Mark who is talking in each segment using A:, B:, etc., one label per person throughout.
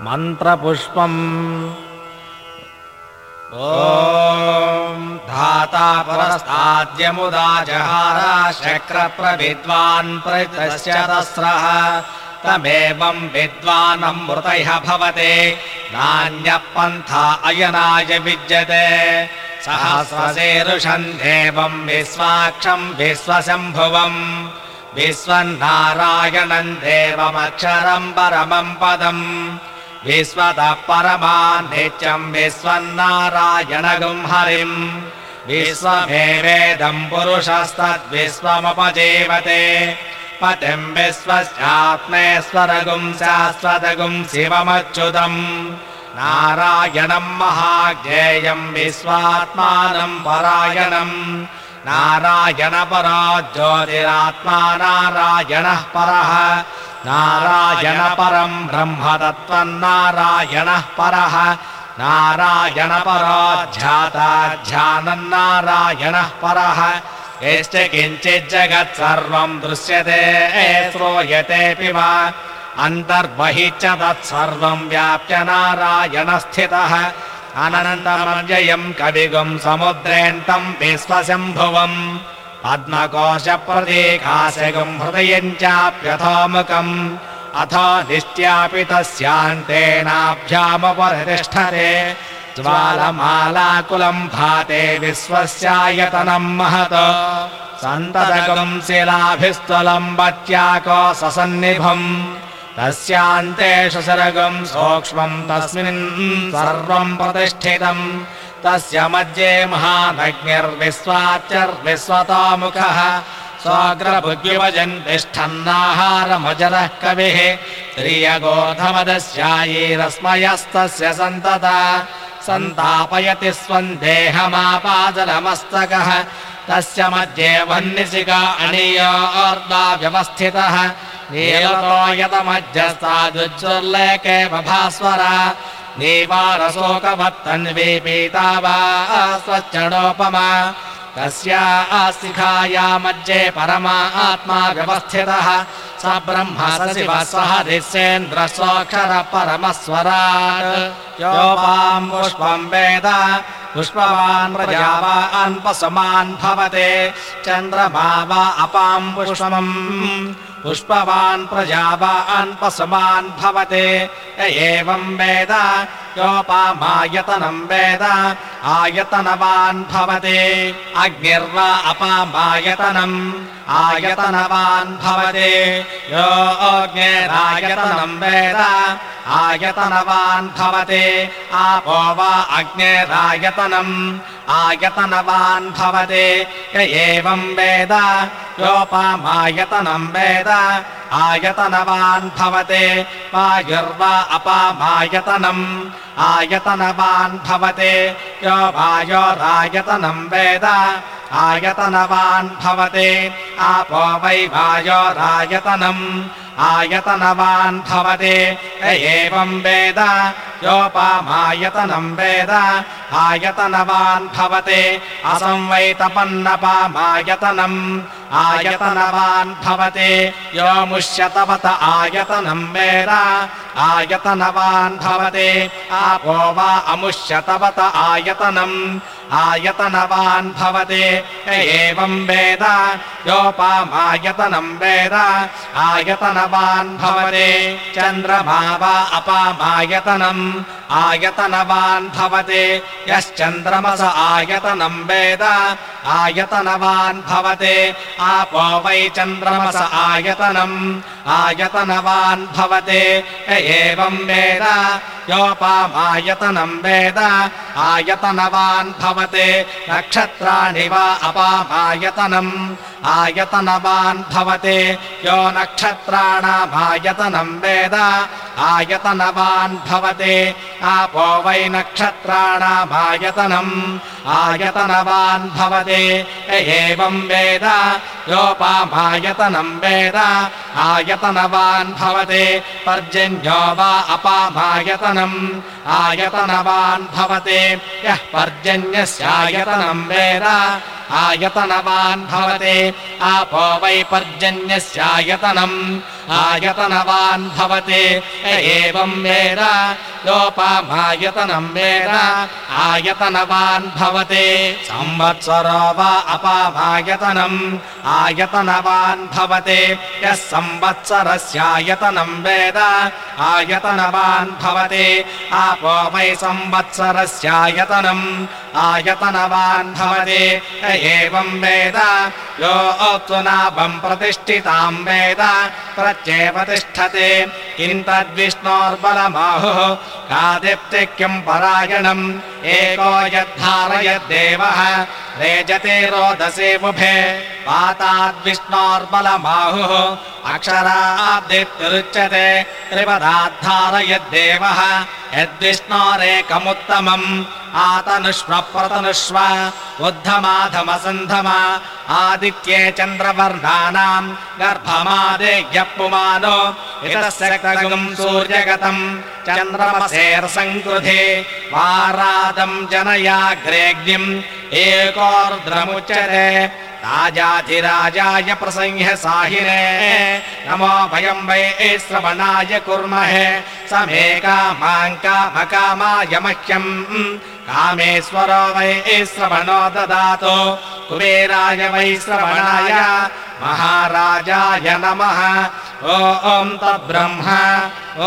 A: मन्त्रपुष्पम्।
B: धाता पुरस्ताद्यमुदा जहारा शक्रप्रविद्वान् प्रतस्रः तमेवम् विद्वानम् मृतयः भवते। नान्यः पन्था अयनाय विद्यते। सहस्रसेरुषम् देवम् विश्वाक्षम् विश्वशम्भुवम्। विश्वन्नारायणम् देवमक्षरम् परमम् पदम् विश्वतः परमा नित्यम् विश्वन्नारायणगुम् हरिम् विश्वमेवेदम् पुरुषस्तद्विश्वमुपजीवते। पतिम् विश्वस्यात्मेश्वरगुम् शाश्वतगुम् शिवमच्युतम्। नारायणम् महाज्ञेयम् विश्वात्मानम् परायणम्। नारायणपरा ज्योतिरात्मा नारायणः परः नारायणपरम् ब्रह्म तत्त्वन्नारायणः परः। नारायणपराध्याताध्यानम् नारायणः परः। यश्च किञ्चिज्जगत् सर्वम् दृश्यते श्रूयतेऽपि वा। अन्तर्बहि च तत्सर्वम् व्याप्य नारायणस्थितः। अनन्तमव्ययम् कविगुम् समुद्रेऽन्तम् विश्वशम्भुवम् पद्मकोशप्रतीकाशगुम् हृदयम् चाप्यथोमुखम् अथ निष्ट्यापि तस्यान्तेनाभ्यामुपरितिष्ठते। ज्वालमालाकुलम् भाते विश्वस्यायतनम् महत। सन्ततकम् शिलाभिस्तुलम् वत्याको ससन्निभम्। तस्यान्तेषु सरगम् सूक्ष्मम् तस्मिन् सर्वम् प्रतिष्ठितम् तस्य मध्ये महानग्निर्विश्वाच्यर्विश्वतामुखः स्वाग्रभुग्युवजन् तिष्ठन्नाहारमजरः कविः त्रियगोधमदस्यायैरस्मयस्तस्य सन्तता सन्तापयति स्वम् देहमापादलमस्तकः तस्य मध्ये वह्निशिका अणीयोर्दा व्यवस्थितः नीलतो यतमध्यस्तादुज्ज्वल्लेके भास्वरा नीवारशोकवत्तन्वीपीता वा स्वच्छणोपमा तस्या शिखाया मध्ये परमा आत्मा व्यवस्थितः। स ब्रह्म ऋष्येन्द्र सोऽक्षर परमस्वराट् योपाम् पुष्पम् वेद पुष्पवान् प्रजावान् पशुमान् भवते। चन्द्रमा वा अपाम् पुष्पम्। पुष्पवान् प्रजावान् पशुमान् भवते। एवम् वेद योपामायतनम् वेद आयतनवान् भवते। अग्निर्वा अपामायतनम् आयतनवान् भवते। यो अग्नेरायतनम् वेद आयतनवान् भवते। आपो वा अग्नेरायतनम् आयतनवान् भवते। य एवम् वेद। योपामायतनम् वेद। आयतनवान् भवते। वायुर्वा अपामायतनम्। आयतनवान् भवते। यो वायोरायतनम् वेद। आयतनवान् भवते। आपो वै वायोरायतनम् आयतनवान् भवते। एवम् वेद। योपामायतनम् वेद। आयतनवान् भवते। असंवैतपन्नपामायतनम् आयतनवान् भवते। यो मुष्यतवत आयतनम् वेद। आयतनवान् भवते। आपो वा अमुष्यतवत आयतनम् आयतनवान् भवते। एवम् वेद। योपामायतनम् वेद। आयतनवान् भवते। चन्द्रमा वा अपामायतनम् आयतनवान् भवते। यश्चन्द्रमस आयतनम् वेद आयतनवान् भवते। आपो वै चन्द्रमस आयतनम्। आयतनवान् भवते। एवम् वेद। योपामायतनम् वेद। आयतनवान् भवते। नक्षत्राणि वा अपामायतनम्। आयतनवान् भवते। यो नक्षत्राणामायतनम् वेद आयतनवान् भवते आपो वै नक्षत्राणामायतनम् आयतनवान् भवते एवम् वेद योपामायतनम् वेद आयतनवान् भवते पर्जन्यो वा अपामायतनम् आयतनवान् भवते। यः पर्जन्यस्यायतनम् वेद आयतनवान् भवति आपो वै पर्जन्यस्यायतनम् आयतनवान् भवति। एवम् वेद योपामायतनम् वेद आयतनवान् भवति। संवत्सरो वा अपामायतनम् आयतनवान् भवति। यः संवत्सरस्यायतनम् वेद। आयतनवान् भवति। आपो वै संवत्सरस्यायतनम् आयतनवान् भवति। एवम् वेद। यो नाभम् प्रतिष्ठिताम् वेद। प्रत्येव तिष्ठते किम् तद्विष्णोर्बलमाहुः कादिप्तिक्यम् परायणम्। एको यद्धारयद्देवः। रेजते रोदसे मुभे पाताद्विष्णोर्बलमाहुः अक्षराब्दित्युच्यते त्रिपदाद्धारयद्देवः यद्विष्णोरेकमुत्तमम् आतनुष्व प्रतनुष्व आदित्ये चन्द्रवर्णानाम् गर्भमादेयः पुमानो इतस्य कृगम् सूर्यगतम् चन्द्रमसेर्सङ्कृधे वारादम् जनयाग्रेग्निम् एकोर्द्रमुच्यते राजाधिराजाय प्रसंह्य साहिने। नमो भयम् वै श्रवणाय कुर्महे। समे कामाङ्कामकामाय मह्यम्। कामेश्वरो वै श्रवणो ददातु। कुबेराय वै श्रवणाय। महाराजाय नमः। ॐ तद्ब्रह्म।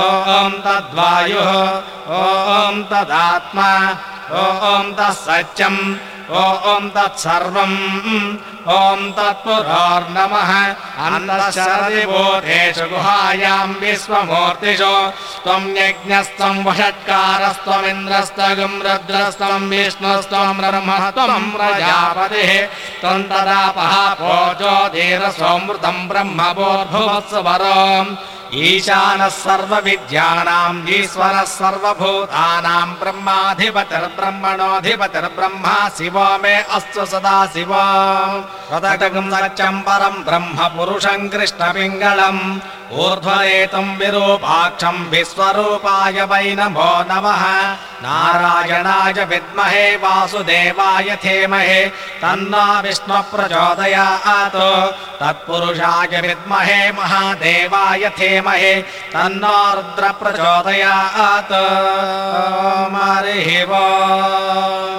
B: ॐ तद्वायुः। ॐ तदात्मा। ॐ तत्सत्यम्। ॐ तत्सर्वम् ॐ तत्पुरोर्नमः अन्नशरदिभूतेषु गुहायाम् विश्वमूर्तिषु। त्वम् यज्ञस्त्वम् वषट्कारस्त्वमिन्द्रस्तगम् रुद्रस्त्वम् विष्णुस्त्वम् ब्रह्म त्वम् प्रजापतिः। त्वम् तदापः पोजोधीरसोऽमृतम् ब्रह्म बोर्भुवत्सवरम् ईशानः सर्वविद्यानाम् ईश्वरः सर्वभूतानाम् ब्रह्माधिपतिर्ब्रह्मणोऽधिपतिर्ब्रह्मा शिवो मे अस्तु सदा शिव प्रदटगम् सत्यम् परम् ब्रह्म पुरुषम् ऊर्ध्वरेतुम् विरूपाक्षम् विश्वरूपाय वै नमो नमः। नारायणाय विद्महे वासुदेवाय धीमहे तन्नो विष्णु प्रचोदयात् तत्पुरुषाय विद्महे महादेवाय धीमहे तन्नो रुद्र प्रचोदयात् हरिः वो